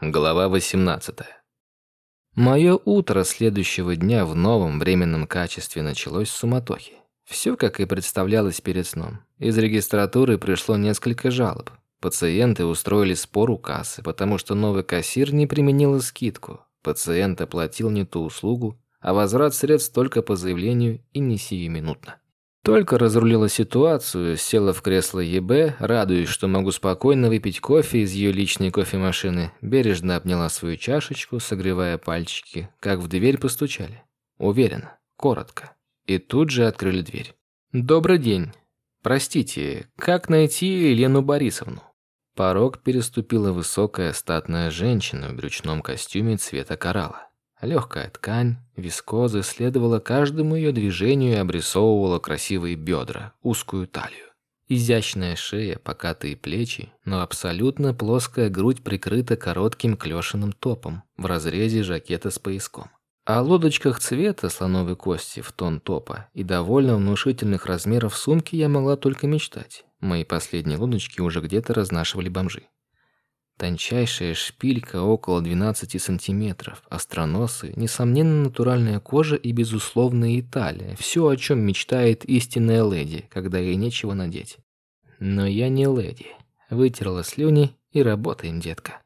Глава 18. Мое утро следующего дня в новом временном качестве началось с суматохи. Все, как и представлялось перед сном. Из регистратуры пришло несколько жалоб. Пациенты устроили спор у кассы, потому что новый кассир не применил скидку. Пациент оплатил не ту услугу, а возврат средств только по заявлению и не сиюминутно. Только разрулила ситуацию, села в кресло ЕБ, радуясь, что могу спокойно выпить кофе из ее личной кофемашины, бережно обняла свою чашечку, согревая пальчики, как в дверь постучали. Уверенно, коротко. И тут же открыли дверь. «Добрый день. Простите, как найти Елену Борисовну?» Порог переступила высокая статная женщина в брючном костюме цвета коралла. Легкая ткань, вискоза следовала каждому ее движению и обрисовывала красивые бедра, узкую талию. Изящная шея, покатые плечи, но абсолютно плоская грудь прикрыта коротким клешиным топом в разрезе жакета с пояском. О лодочках цвета слоновой кости в тон топа и довольно внушительных размеров сумки я могла только мечтать. Мои последние лодочки уже где-то разнашивали бомжи. Тончайшая шпилька около 12 сантиметров, остроносы, несомненно натуральная кожа и безусловная Италия. Все, о чем мечтает истинная леди, когда ей нечего надеть. Но я не леди. Вытерла слюни и работаем, детка.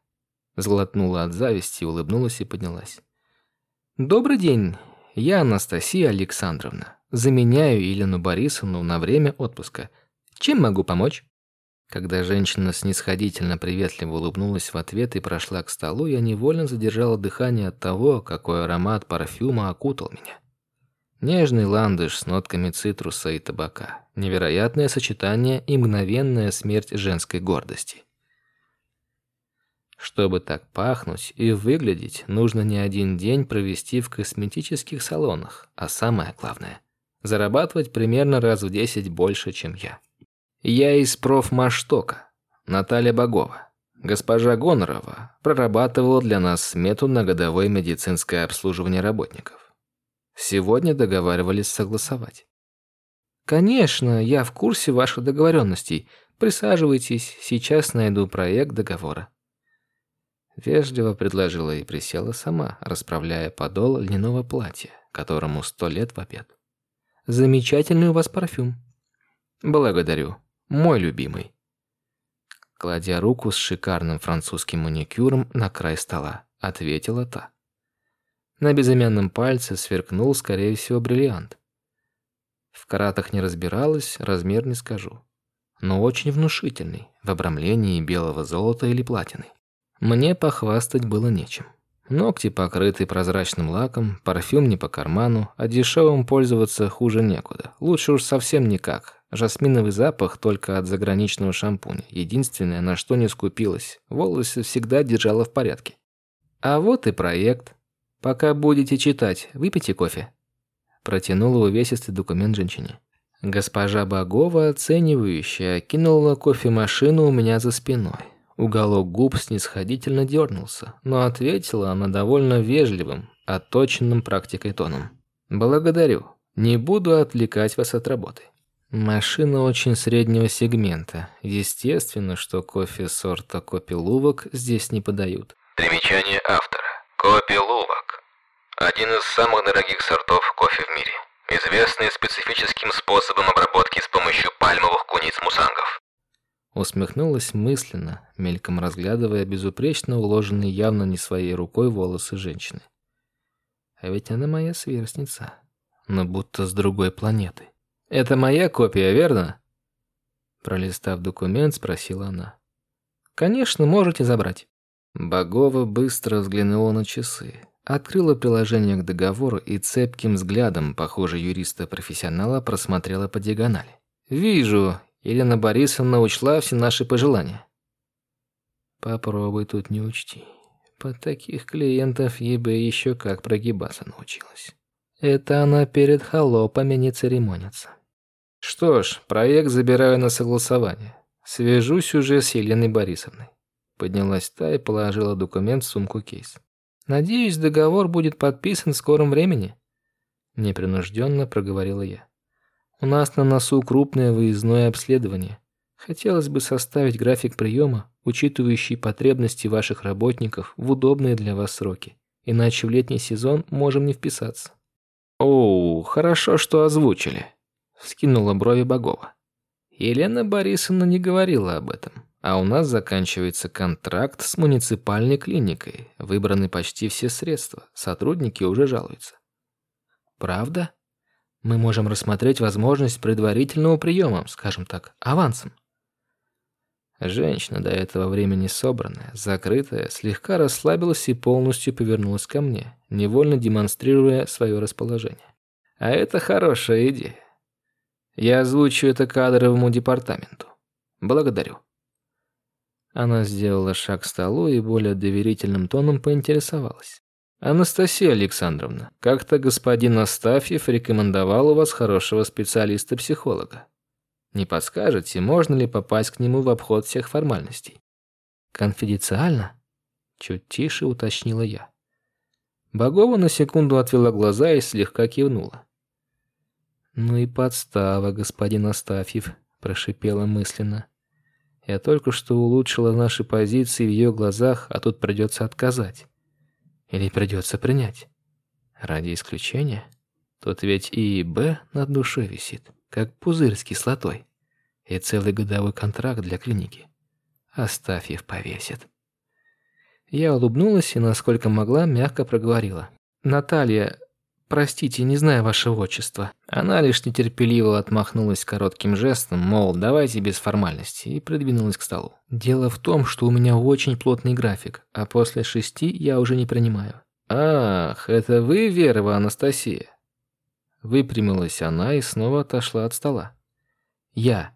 Сглотнула от зависти, улыбнулась и поднялась. Добрый день. Я Анастасия Александровна. Заменяю Елену Борисовну на время отпуска. Чем могу помочь? Когда женщина снисходительно приветливо улыбнулась в ответ и прошла к столу, я невольно задержала дыхание от того, какой аромат парфюма окутал меня. Нежный ландыш с нотками цитруса и табака. Невероятное сочетание и мгновенная смерть женской гордости. Чтобы так пахнуть и выглядеть, нужно не один день провести в косметических салонах, а самое главное – зарабатывать примерно раз в 10 больше, чем я. Я из профмаштока. Наталья Богова. Госпожа Гонорова прорабатывала для нас смету на годовое медицинское обслуживание работников. Сегодня договаривались согласовать. Конечно, я в курсе ваших договоренностей. Присаживайтесь, сейчас найду проект договора. Вежливо предложила и присела сама, расправляя подол льняного платья, которому сто лет в обед. Замечательный у вас парфюм. Благодарю. Мой любимый. Кладя руку с шикарным французским маникюром на край стола, ответила та. На безымянном пальце сверкнул, скорее всего, бриллиант. В каратах не разбиралась, размер не скажу. Но очень внушительный, в обрамлении белого золота или платины. Мне похвастать было нечем. Ногти покрыты прозрачным лаком, парфюм не по карману, а дешевым пользоваться хуже некуда. Лучше уж совсем никак, Жасминовый запах только от заграничного шампуня. Единственное, на что не скупилась. Волосы всегда держала в порядке. А вот и проект. Пока будете читать, выпейте кофе. Протянула увесистый документ женщине. Госпожа Богова, оценивающая, кинула кофемашину у меня за спиной. Уголок губ снисходительно дернулся, но ответила она довольно вежливым, отточенным практикой тоном. «Благодарю. Не буду отвлекать вас от работы. Машина очень среднего сегмента. Естественно, что кофе сорта Копи-Лувок здесь не подают. Примечание автора. Копи-Лувок. Один из самых дорогих сортов кофе в мире. Известный специфическим способом обработки с помощью пальмовых куниц-мусангов. Усмехнулась мысленно, мельком разглядывая безупречно уложенные явно не своей рукой волосы женщины. А ведь она моя сверстница, но будто с другой планеты. Это моя копия, верно? Пролистав документ, спросила она. Конечно, можете забрать. Богова быстро взглянула на часы, открыла приложение к договору и цепким взглядом, похоже, юриста-профессионала, просмотрела по диагонали. Вижу, Елена Борисовна учла все наши пожелания. Попробуй тут не учти. Под таких клиентов ЕБ еще как прогибаться научилась. Это она перед холопами не церемонится. Что ж, проект забираю на согласование. Свяжусь уже с Еленой Борисовной. Поднялась та и положила документ в сумку-кейс. Надеюсь, договор будет подписан в скором времени. Непринужденно проговорила я. У нас на носу крупное выездное обследование. Хотелось бы составить график приема, учитывающий потребности ваших работников в удобные для вас сроки. Иначе в летний сезон можем не вписаться. О, хорошо, что озвучили. Вскинула брови Богова. Елена Борисовна не говорила об этом. А у нас заканчивается контракт с муниципальной клиникой. Выбраны почти все средства. Сотрудники уже жалуются. Правда? Мы можем рассмотреть возможность предварительного приема, скажем так, авансом. Женщина, до этого времени собранная, закрытая, слегка расслабилась и полностью повернулась ко мне, невольно демонстрируя свое расположение. А это хорошая идея. Я озвучу это кадровому департаменту. Благодарю. Она сделала шаг к столу и более доверительным тоном поинтересовалась. «Анастасия Александровна, как-то господин Астафьев рекомендовал у вас хорошего специалиста-психолога. Не подскажете, можно ли попасть к нему в обход всех формальностей?» «Конфиденциально?» Чуть тише уточнила я. Богова на секунду отвела глаза и слегка кивнула. «Ну и подстава, господин Астафьев», – прошипела мысленно. Я только что улучшила наши позиции в ее глазах, а тут придется отказать. Или придется принять. Ради исключения. Тут ведь и Б над душой висит, как пузырь с кислотой. И целый годовой контракт для клиники. Оставь их повесит. Я улыбнулась и, насколько могла, мягко проговорила. «Наталья, «Простите, не знаю вашего отчества». Она лишь нетерпеливо отмахнулась коротким жестом, мол, давайте без формальностей, и придвинулась к столу. «Дело в том, что у меня очень плотный график, а после шести я уже не принимаю». «Ах, это вы, Верова Анастасия?» Выпрямилась она и снова отошла от стола. «Я.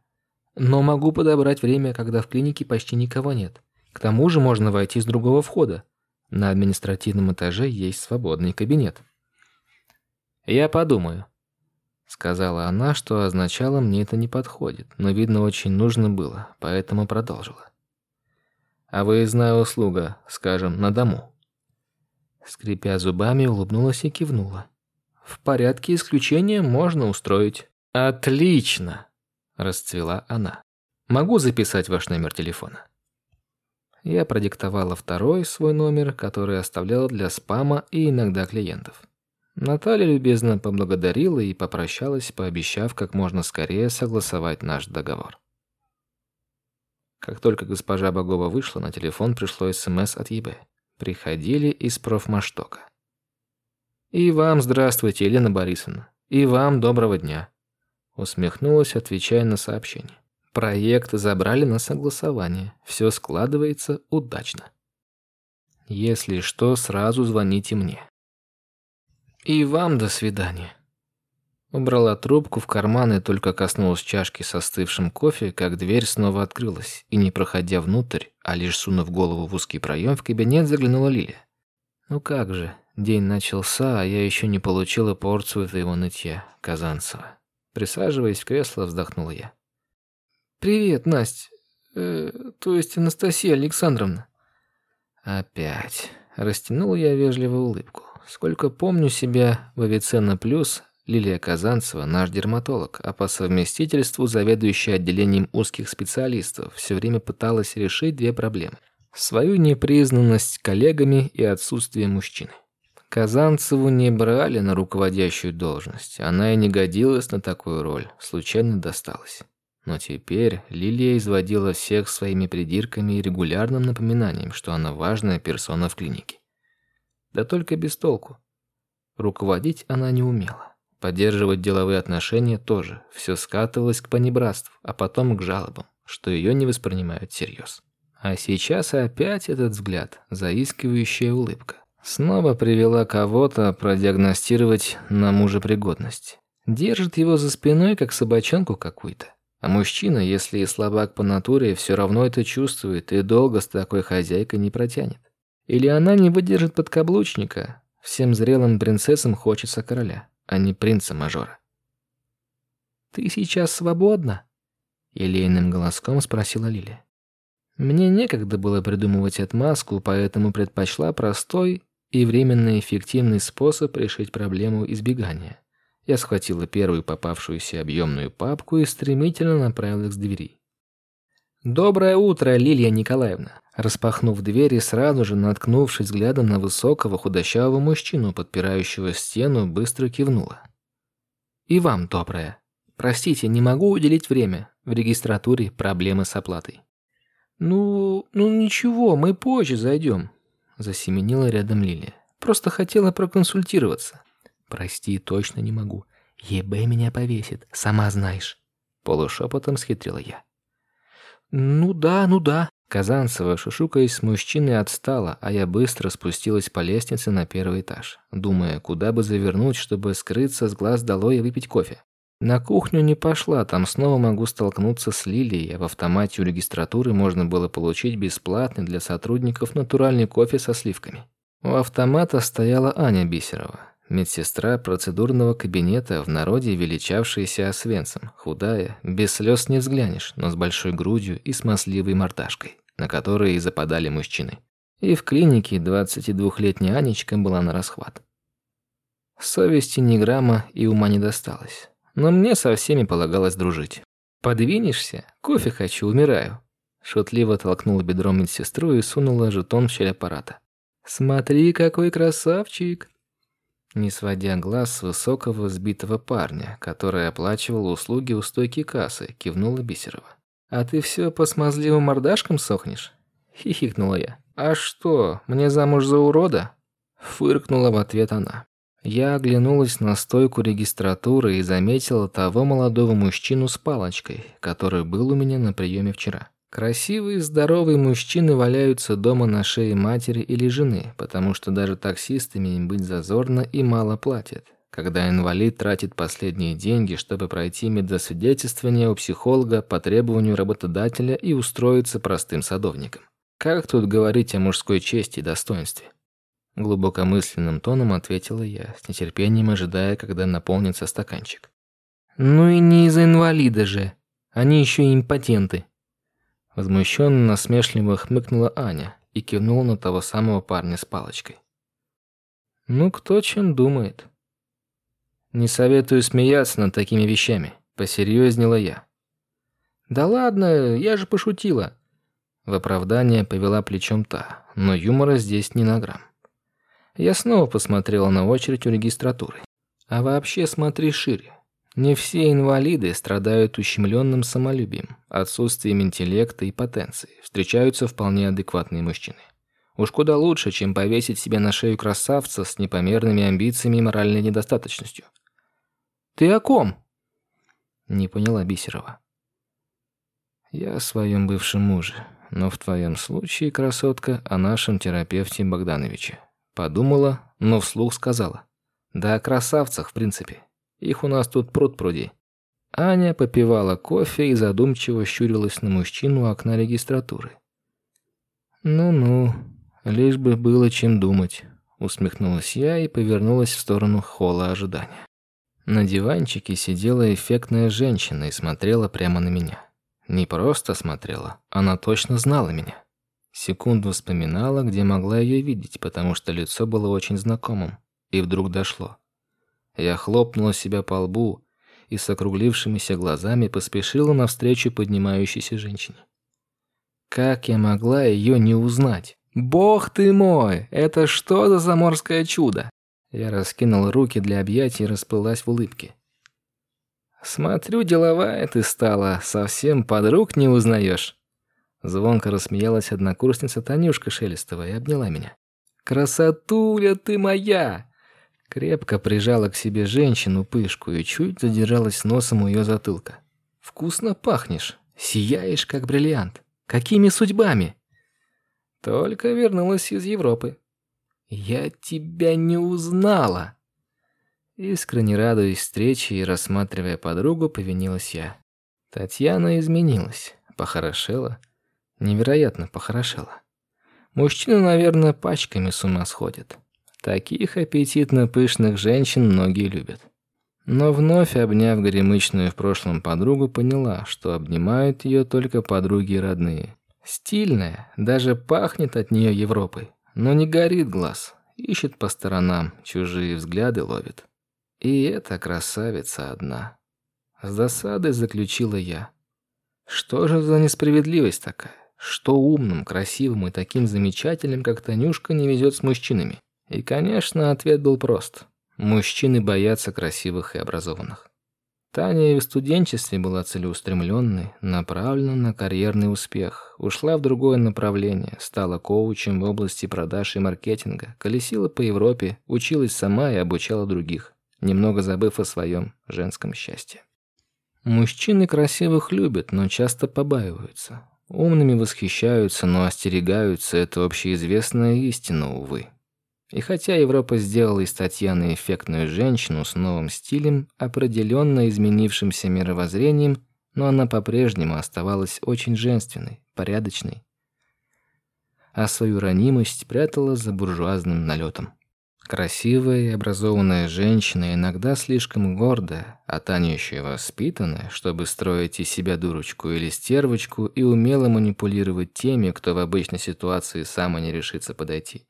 Но могу подобрать время, когда в клинике почти никого нет. К тому же можно войти с другого входа. На административном этаже есть свободный кабинет». «Я подумаю», — сказала она, что означало мне это не подходит, но, видно, очень нужно было, поэтому продолжила. «А выездная услуга, скажем, на дому?» Скрипя зубами, улыбнулась и кивнула. «В порядке исключения можно устроить». «Отлично!» – расцвела она. «Могу записать ваш номер телефона?» Я продиктовала второй свой номер, который оставляла для спама и иногда клиентов. Наталья любезно поблагодарила и попрощалась, пообещав как можно скорее согласовать наш договор. Как только госпожа Богова вышла, на телефон пришло СМС от ЕБ. Приходили из профмаштока. «И вам здравствуйте, Елена Борисовна. И вам доброго дня», усмехнулась, отвечая на сообщение. Проект забрали на согласование. Все складывается удачно. Если что, сразу звоните мне. И вам до свидания. Убрала трубку в карман и только коснулась чашки со остывшим кофе, как дверь снова открылась, и не проходя внутрь, а лишь сунув голову в узкий проем, в кабинет заглянула Лилия. Ну как же, день начался, а я еще не получила порцию твоего нытья, Казанцева. Присаживаясь в кресло, вздохнула я. Привет, Настя. Э, то есть Анастасия Александровна. Опять. Растянул я вежливую улыбку. Сколько помню себя в Авиценна Плюс, Лилия Казанцева, наш дерматолог, а по совместительству заведующая отделением узких специалистов, все время пыталась решить две проблемы. Свою непризнанность коллегами и отсутствие мужчины. Казанцеву не брали на руководящую должность, она и не годилась на такую роль, случайно досталась. Но теперь Лилия изводила всех своими придирками и регулярным напоминанием, что она важная персона в клинике. Да только без толку. Руководить она не умела. Поддерживать деловые отношения тоже. Все скатывалось к понебратству, а потом к жалобам, что ее не воспринимают всерьез. А сейчас опять этот взгляд, заискивающая улыбка. Снова привела кого-то продиагностировать на мужепригодность. Держит его за спиной, как собачонку какую-то. А мужчина, если и слабак по натуре, все равно это чувствует и долго с такой хозяйкой не протянет. Или она не выдержит подкаблучника. Всем зрелым принцессам хочется короля, а не принца-мажора. «Ты сейчас свободна?» Елейным голоском спросила Лилия. Мне некогда было придумывать отмазку, поэтому предпочла простой и временно эффективный способ решить проблему избегания. Я схватила первую попавшуюся объемную папку и стремительно направилась к двери. Доброе утро, Лилия Николаевна. Распахнув дверь и сразу же наткнувшись взглядом на высокого худощавого мужчину, подпирающего стену, быстро кивнула. И вам доброе. Простите, не могу уделить время. В регистратуре проблемы с оплатой. Ну, ну ничего, мы позже зайдем. Засеменила рядом Лилия. Просто хотела проконсультироваться. Прости, точно не могу. ЕБ меня повесит, сама знаешь. Полушепотом схитрила я. Ну да, ну да. Казанцева, шушукаясь с мужчиной, отстала, а я быстро спустилась по лестнице на первый этаж, думая, куда бы завернуть, чтобы скрыться с глаз долой и выпить кофе. На кухню не пошла, там снова могу столкнуться с Лилией, а в автомате у регистратуры можно было получить бесплатный для сотрудников натуральный кофе со сливками. У автомата стояла Аня Бисерова, медсестра процедурного кабинета, в народе величавшаяся Освенцем, худая, без слез не взглянешь, но с большой грудью и смазливой мордашкой, на которые и западали мужчины. И в клинике 22-летняя Анечка была на расхват. Совести ни грамма и ума не досталось. Но мне со всеми полагалось дружить. «Подвинешься? Кофе хочу, умираю». Шутливо толкнула бедром медсестру и сунула жетон в щель аппарата. «Смотри, какой красавчик!» Не сводя глаз с высокого сбитого парня, который оплачивал услуги у стойки кассы, кивнула Бисерова. «А ты все по смазливым мордашкам сохнешь?» – хихикнула я. «А что, мне замуж за урода?» – фыркнула в ответ она. Я оглянулась на стойку регистратуры и заметила того молодого мужчину с палочкой, который был у меня на приеме вчера. Красивые, здоровые мужчины валяются дома на шее матери или жены, потому что даже таксистами им быть зазорно и мало платят. Когда инвалид тратит последние деньги, чтобы пройти медосвидетельствование у психолога по требованию работодателя и устроиться простым садовником. Как тут говорить о мужской чести и достоинстве? Глубокомысленным тоном ответила я, с нетерпением ожидая, когда наполнится стаканчик. Ну и не из-за инвалида же. Они еще и импотенты. Возмущенно насмешливо хмыкнула Аня и кивнула на того самого парня с палочкой. Ну кто чем думает? Не советую смеяться над такими вещами, посерьезнела я. Да ладно, я же пошутила. В оправдание повела плечом та, но юмора здесь не на грамм. Я снова посмотрела на очередь у регистратуры. А вообще смотри шире. Не все инвалиды страдают ущемленным самолюбием, отсутствием интеллекта и потенции. Встречаются вполне адекватные мужчины. Уж куда лучше, чем повесить себе на шею красавца с непомерными амбициями и моральной недостаточностью. Ты о ком? Не поняла Бисерова. Я о своем бывшем муже, но в твоем случае, красотка, о нашем терапевте Богдановиче. Подумала, но вслух сказала: "Да о красавцах, в принципе. Их у нас тут пруд-пруди. Аня попивала кофе и задумчиво щурилась на мужчину у окна регистратуры. Ну-ну, лишь бы было чем думать, усмехнулась я и повернулась в сторону холла ожидания. На диванчике сидела эффектная женщина и смотрела прямо на меня. Не просто смотрела, она точно знала меня. Секунду вспоминала, где могла ее видеть, потому что лицо было очень знакомым, и вдруг дошло. Я хлопнула себя по лбу и с округлившимися глазами поспешила навстречу поднимающейся женщине. Как я могла ее не узнать? Бог ты мой, это что за заморское чудо? Я раскинул руки для объятий и расплылась в улыбке. Смотрю, деловая ты стала, совсем подруг не узнаешь. Звонко рассмеялась однокурсница Танюшка Шелестова и обняла меня. Красотуля ты моя! Крепко прижала к себе женщину пышку и чуть задержалась носом у ее затылка. Вкусно пахнешь, сияешь как бриллиант. Какими судьбами? Только вернулась из Европы. Я тебя не узнала. Искренне радуясь встрече и рассматривая подругу, повинилась я. Татьяна изменилась, похорошела, невероятно похорошела. Мужчины, наверное, пачками с ума сходят. Таких аппетитно-пышных женщин многие любят. Но вновь обняв горемычную в прошлом подругу, поняла, что обнимают ее только подруги и родные. Стильная, даже пахнет от нее Европой, но не горит глаз, ищет по сторонам, чужие взгляды ловит. И эта красавица одна. С досадой заключила я. Что же за несправедливость такая? Что умным, красивым и таким замечательным, как Танюшка, не везет с мужчинами? И, конечно, ответ был прост. Мужчины боятся красивых и образованных. Таня и в студенчестве была целеустремленной, направлена на карьерный успех, ушла в другое направление, стала коучем в области продаж и маркетинга, колесила по Европе, училась сама и обучала других, немного забыв о своем женском счастье. Мужчины красивых любят, но часто побаиваются. Умными восхищаются, но остерегаются, это общеизвестная истина, увы. И хотя Европа сделала из Татьяны эффектную женщину с новым стилем, определенно изменившимся мировоззрением, но она по-прежнему оставалась очень женственной, порядочной, а свою ранимость прятала за буржуазным налетом. Красивая и образованная женщина, иногда слишком гордая, а Таня еще и воспитанная, чтобы строить из себя дурочку или стервочку и умело манипулировать теми, кто в обычной ситуации сам и не решится подойти.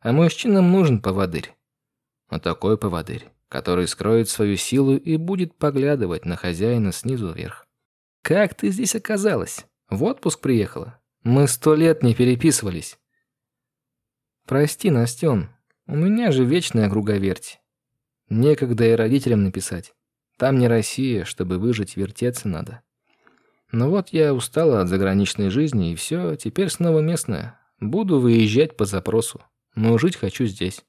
А мужчинам нужен поводырь. Но такой поводырь, который скроет свою силу и будет поглядывать на хозяина снизу вверх. «Как ты здесь оказалась? В отпуск приехала? Мы сто лет не переписывались». «Прости, Настен, у меня же вечная круговерть. Некогда и родителям написать. Там не Россия, чтобы выжить, вертеться надо. Но вот я устала от заграничной жизни, и все, теперь снова местная. Буду выезжать по запросу но жить хочу здесь.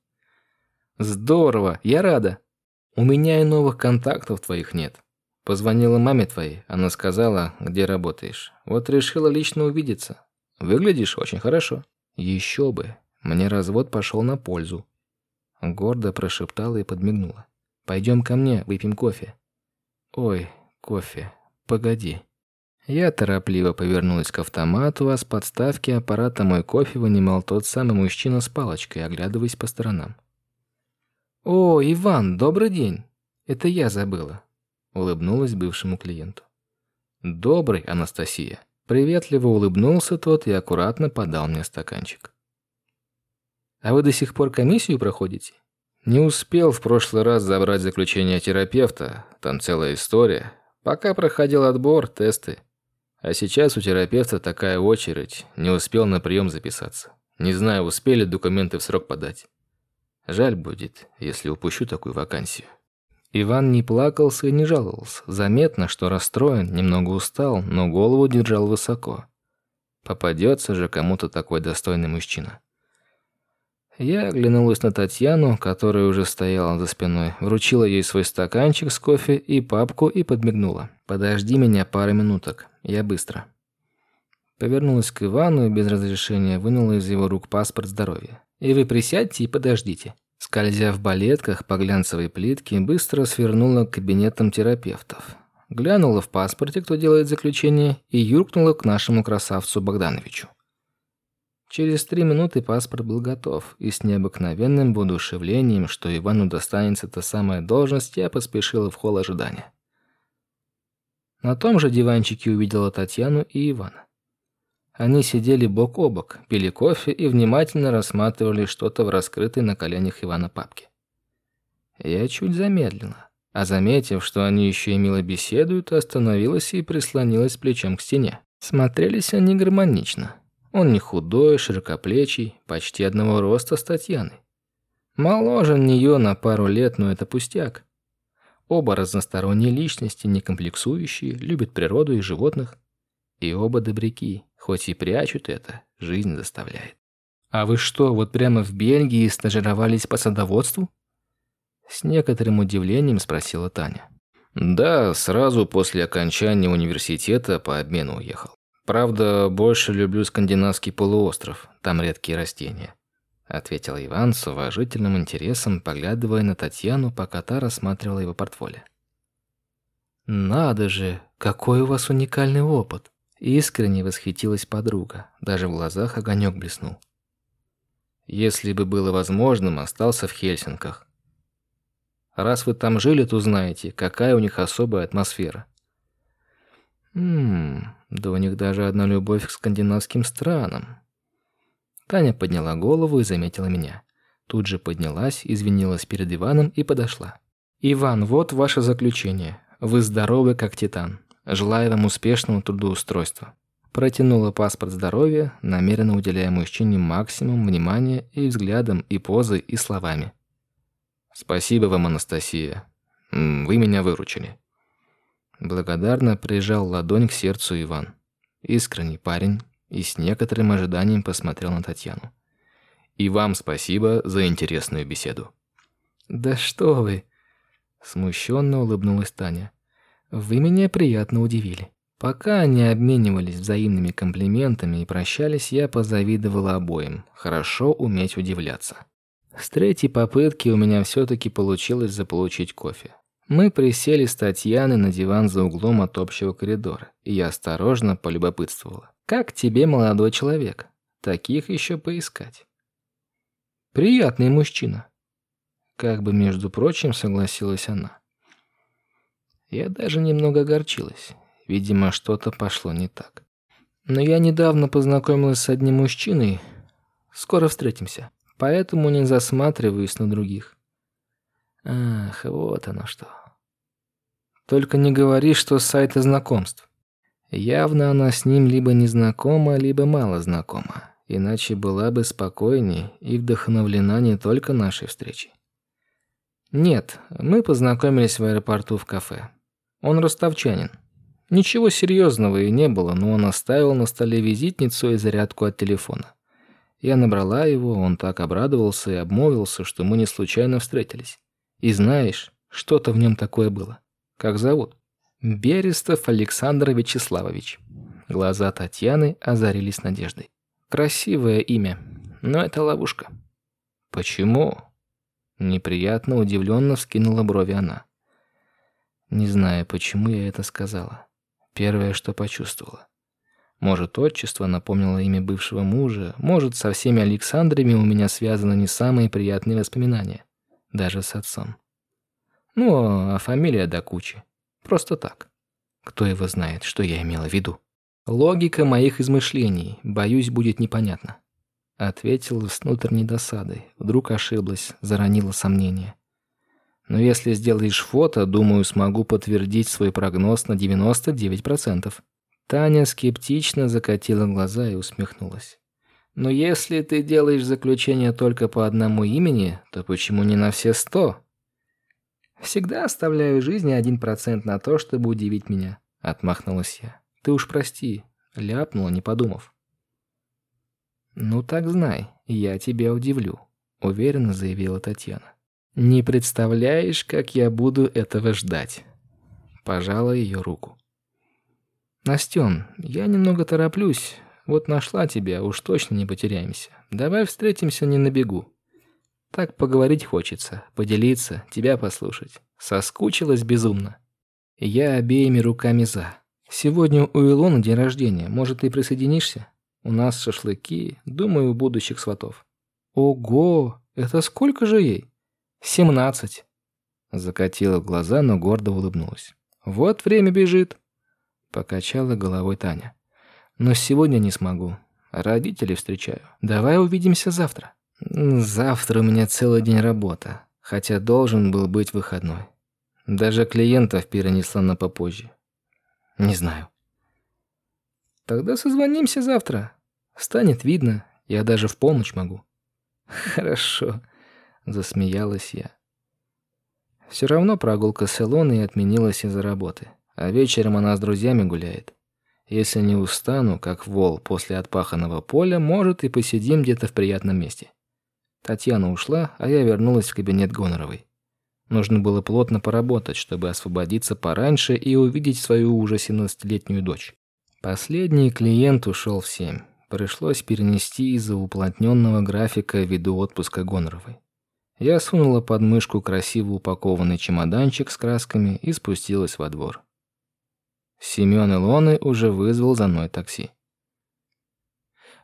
Здорово, я рада. У меня и новых контактов твоих нет. Позвонила маме твоей, она сказала, где работаешь. Вот решила лично увидеться. Выглядишь очень хорошо. Еще бы, мне развод пошел на пользу. Гордо прошептала и подмигнула. Пойдем ко мне, выпьем кофе. Ой, кофе. Погоди. Я торопливо повернулась к автомату, а с подставки аппарата мой кофе вынимал тот самый мужчина с палочкой, оглядываясь по сторонам. «О, Иван, добрый день! Это я забыла», — улыбнулась бывшему клиенту. «Добрый, Анастасия!» Приветливо улыбнулся тот и аккуратно подал мне стаканчик. «А вы до сих пор комиссию проходите?» «Не успел в прошлый раз забрать заключение терапевта, там целая история. Пока проходил отбор, тесты. А сейчас у терапевта такая очередь, не успел на прием записаться. Не знаю, успели документы в срок подать. Жаль будет, если упущу такую вакансию. Иван не плакался и не жаловался. Заметно, что расстроен, немного устал, но голову держал высоко. Попадется же кому-то такой достойный мужчина. Я оглянулась на Татьяну, которая уже стояла за спиной, вручила ей свой стаканчик с кофе и папку и подмигнула. «Подожди меня пару минуток, я быстро». Повернулась к Ивану и без разрешения вынула из его рук паспорт здоровья. «И вы присядьте и подождите». Скользя в балетках по глянцевой плитке, быстро свернула к кабинетам терапевтов. Глянула в паспорте, кто делает заключение, и юркнула к нашему красавцу Богдановичу. Через три минуты паспорт был готов, и с необыкновенным воодушевлением, что Ивану достанется та самая должность, я поспешила в холл ожидания. На том же диванчике увидела Татьяну и Ивана. Они сидели бок о бок, пили кофе и внимательно рассматривали что-то в раскрытой на коленях Ивана папке. Я чуть замедлила, а заметив, что они еще и мило беседуют, остановилась и прислонилась плечом к стене. Смотрелись они гармонично. Он не худой, широкоплечий, почти одного роста с Татьяной. Моложе нее на пару лет, но это пустяк. Оба разносторонние личности, не комплексующие, любят природу и животных. И оба добряки, хоть и прячут это, жизнь заставляет. «А вы что, вот прямо в Бельгии стажировались по садоводству?» С некоторым удивлением спросила Таня. «Да, сразу после окончания университета по обмену уехал. Правда, больше люблю скандинавский полуостров, там редкие растения», ответил Иван с уважительным интересом, поглядывая на Татьяну, пока та рассматривала его портфолио. «Надо же, какой у вас уникальный опыт!» Искренне восхитилась подруга, даже в глазах огонек блеснул. «Если бы было возможным, остался в Хельсинках. Раз вы там жили, то знаете, какая у них особая атмосфера. Ммм, да у них даже одна любовь к скандинавским странам. Таня подняла голову и заметила меня. Тут же поднялась, извинилась перед Иваном и подошла. «Иван, вот ваше заключение. Вы здоровы, как титан. Желаю вам успешного трудоустройства. Протянула паспорт здоровья, намеренно уделяя мужчине максимум внимания и взглядом, и позой, и словами. Спасибо вам, Анастасия. Вы меня выручили. Благодарно прижал ладонь к сердцу Иван. Искренний парень и с некоторым ожиданием посмотрел на Татьяну. И вам спасибо за интересную беседу. Да что вы? Смущенно улыбнулась Таня. Вы меня приятно удивили. Пока они обменивались взаимными комплиментами и прощались, я позавидовала обоим. Хорошо уметь удивляться. С третьей попытки у меня все-таки получилось заполучить кофе. Мы присели с Татьяной на диван за углом от общего коридора, и я осторожно полюбопытствовала. «Как тебе, молодой человек? Таких еще поискать». «Приятный мужчина», как бы, между прочим, согласилась она. Я даже немного огорчилась. Видимо, что-то пошло не так. Но я недавно познакомилась с одним мужчиной. Скоро встретимся. Поэтому не засматриваюсь на других. Ах, вот оно что. Только не говори, что с сайта знакомств. Явно она с ним либо не знакома, либо мало знакома. Иначе была бы спокойнее и вдохновлена не только нашей встречей. Нет, мы познакомились в аэропорту в кафе. Он ростовчанин. Ничего серьезного и не было, но он оставил на столе визитницу и зарядку от телефона. Я набрала его, он так обрадовался и обмолвился, что мы не случайно встретились. И знаешь, что-то в нем такое было. Как зовут? Берестов Александр Вячеславович. Глаза Татьяны озарились надеждой. Красивое имя, но это ловушка. Почему? Неприятно удивленно вскинула брови она. Не знаю, почему я это сказала. Первое, что почувствовала. Может, отчество напомнило имя бывшего мужа, может, со всеми Александрами у меня связаны не самые приятные воспоминания, даже с отцом. Ну, а фамилия до кучи. Просто так. Кто его знает, что я имела в виду? Логика моих измышлений, боюсь, будет непонятна. Ответила с внутренней досадой. Вдруг ошиблась, заронила сомнение. Но если сделаешь фото, думаю, смогу подтвердить свой прогноз на 99%. Таня скептично закатила глаза и усмехнулась. Но если ты делаешь заключение только по одному имени, то почему не на все сто? Всегда оставляю жизни один процент на то, чтобы удивить меня, отмахнулась я. Ты уж прости, ляпнула, не подумав. «Ну так знай, я тебя удивлю», — уверенно заявила Татьяна. «Не представляешь, как я буду этого ждать». Пожала ее руку. «Настен, я немного тороплюсь. Вот нашла тебя, уж точно не потеряемся. Давай встретимся не на бегу. Так поговорить хочется, поделиться, тебя послушать. Соскучилась безумно». Я обеими руками за. Сегодня у Илоны день рождения. Может, ты присоединишься? У нас шашлыки, думаю, будущих сватов. Ого, это сколько же ей? Семнадцать. Закатила глаза, но гордо улыбнулась. Вот время бежит. Покачала головой Таня. Но сегодня не смогу. Родителей встречаю. Давай увидимся завтра. Завтра у меня целый день работа, хотя должен был быть выходной. Даже клиентов перенесла на попозже. Не знаю. Тогда созвонимся завтра. Станет видно, я даже в полночь могу. Хорошо, засмеялась я. Все равно прогулка с Илоной отменилась из-за работы, а вечером она с друзьями гуляет. Если не устану, как вол после отпаханного поля, может и посидим где-то в приятном месте. Татьяна ушла, а я вернулась в кабинет Гоноровой. Нужно было плотно поработать, чтобы освободиться пораньше и увидеть свою уже 17-летнюю дочь. Последний клиент ушел в семь. Пришлось перенести из-за уплотненного графика ввиду отпуска Гоноровой. Я сунула под мышку красиво упакованный чемоданчик с красками и спустилась во двор. Семен Илоны уже вызвал за мной такси.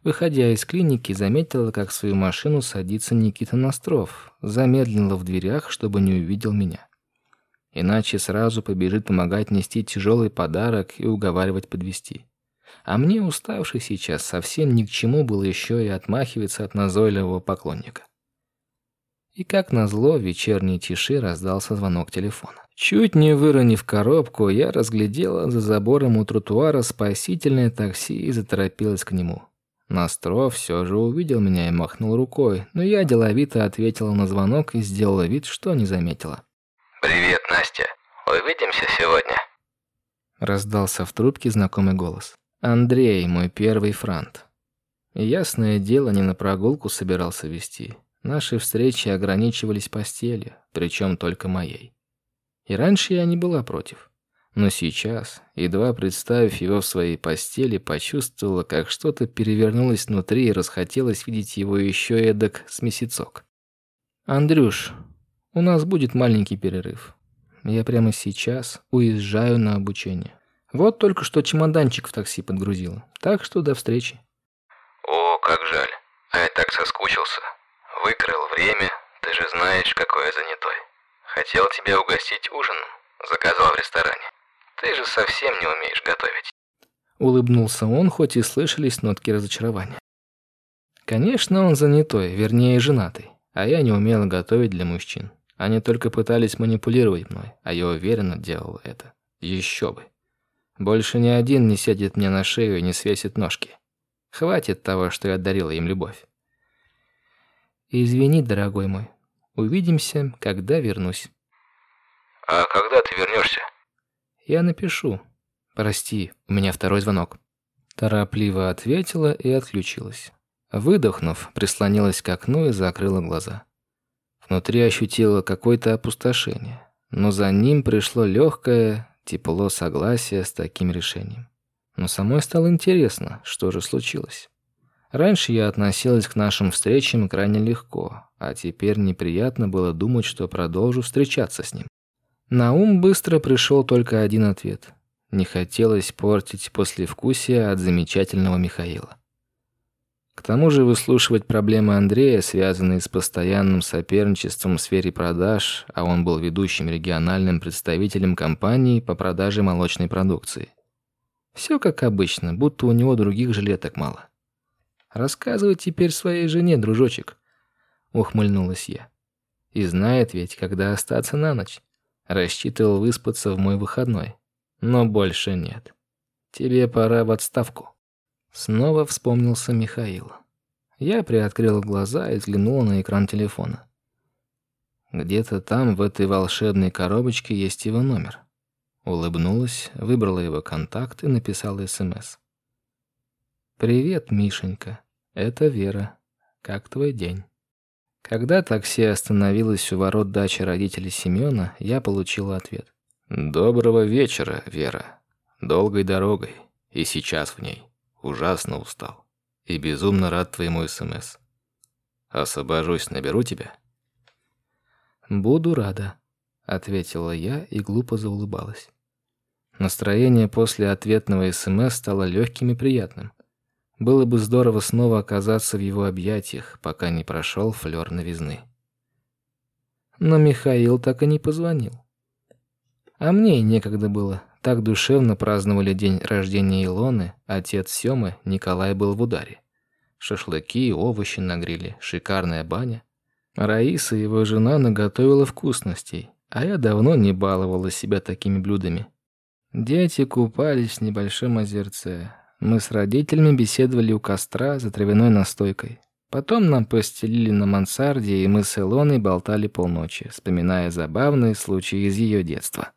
Выходя из клиники, заметила, как в свою машину садится Никита Настров, замедлила в дверях, чтобы не увидел меня. Иначе сразу побежит помогать нести тяжелый подарок и уговаривать подвести. А мне, уставший сейчас, совсем ни к чему было еще и отмахиваться от назойливого поклонника. И как назло, в вечерней тиши раздался звонок телефона. Чуть не выронив коробку, я разглядела за забором у тротуара спасительное такси и заторопилась к нему. Настров все же увидел меня и махнул рукой, но я деловито ответила на звонок и сделала вид, что не заметила. «Привет, Настя. Увидимся сегодня?» Раздался в трубке знакомый голос. Андрей, мой первый франт. Ясное дело, не на прогулку собирался вести. Наши встречи ограничивались постелью, причем только моей. И раньше я не была против. Но сейчас, едва представив его в своей постели, почувствовала, как что-то перевернулось внутри и расхотелось видеть его еще эдак с месяцок. «Андрюш, у нас будет маленький перерыв. Я прямо сейчас уезжаю на обучение. Вот только что чемоданчик в такси подгрузила. Так что до встречи». «О, как жаль. А я так соскучился. Выкрыл время, ты же знаешь, какой я занятой. Хотел тебя угостить ужином, заказал в ресторане. Ты же совсем не умеешь готовить. Улыбнулся он, хоть и слышались нотки разочарования. Конечно, он занятой, вернее, женатый, а я не умела готовить для мужчин. Они только пытались манипулировать мной, а я уверенно делал это. Еще бы. Больше ни один не сядет мне на шею и не свесит ножки. Хватит того, что я дарила им любовь. Извини, дорогой мой, Увидимся, когда вернусь. А когда ты вернешься? Я напишу. Прости, у меня второй звонок. Торопливо ответила и отключилась. Выдохнув, прислонилась к окну и закрыла глаза. Внутри ощутила какое-то опустошение, но за ним пришло легкое тепло согласия с таким решением. Но самой стало интересно, что же случилось. Раньше я относилась к нашим встречам крайне легко, а теперь неприятно было думать, что продолжу встречаться с ним. На ум быстро пришел только один ответ. Не хотелось портить послевкусие от замечательного Михаила. К тому же выслушивать проблемы Андрея, связанные с постоянным соперничеством в сфере продаж, а он был ведущим региональным представителем компании по продаже молочной продукции. Все как обычно, будто у него других жилеток мало. Рассказывай теперь своей жене, дружочек, ухмыльнулась я. И знает ведь, когда остаться на ночь. Рассчитывал выспаться в мой выходной, но больше нет. Тебе пора в отставку. Снова вспомнился Михаил. Я приоткрыл глаза и взглянул на экран телефона. Где-то там, в этой волшебной коробочке, есть его номер. Улыбнулась, выбрала его контакт и написала СМС. «Привет, Мишенька. Это Вера. Как твой день?» Когда такси остановилось у ворот дачи родителей Семёна, я получил ответ. «Доброго вечера, Вера. Долгой дорогой. И сейчас в ней. Ужасно устал. И безумно рад твоему СМС. Освобожусь, наберу тебя?» «Буду рада», — ответила я и глупо заулыбалась. Настроение после ответного СМС стало легким и приятным. Было бы здорово снова оказаться в его объятиях, пока не прошел флер новизны. Но Михаил так и не позвонил. А мне и некогда было. Так душевно праздновали день рождения Илоны, отец Семы, Николай был в ударе. Шашлыки, овощи на гриле, шикарная баня. Раиса, его жена, наготовила вкусностей, а я давно не баловала себя такими блюдами. Дети купались в небольшом озерце, мы с родителями беседовали у костра за травяной настойкой. Потом нам постелили на мансарде, и мы с Илоной болтали полночи, вспоминая забавные случаи из ее детства.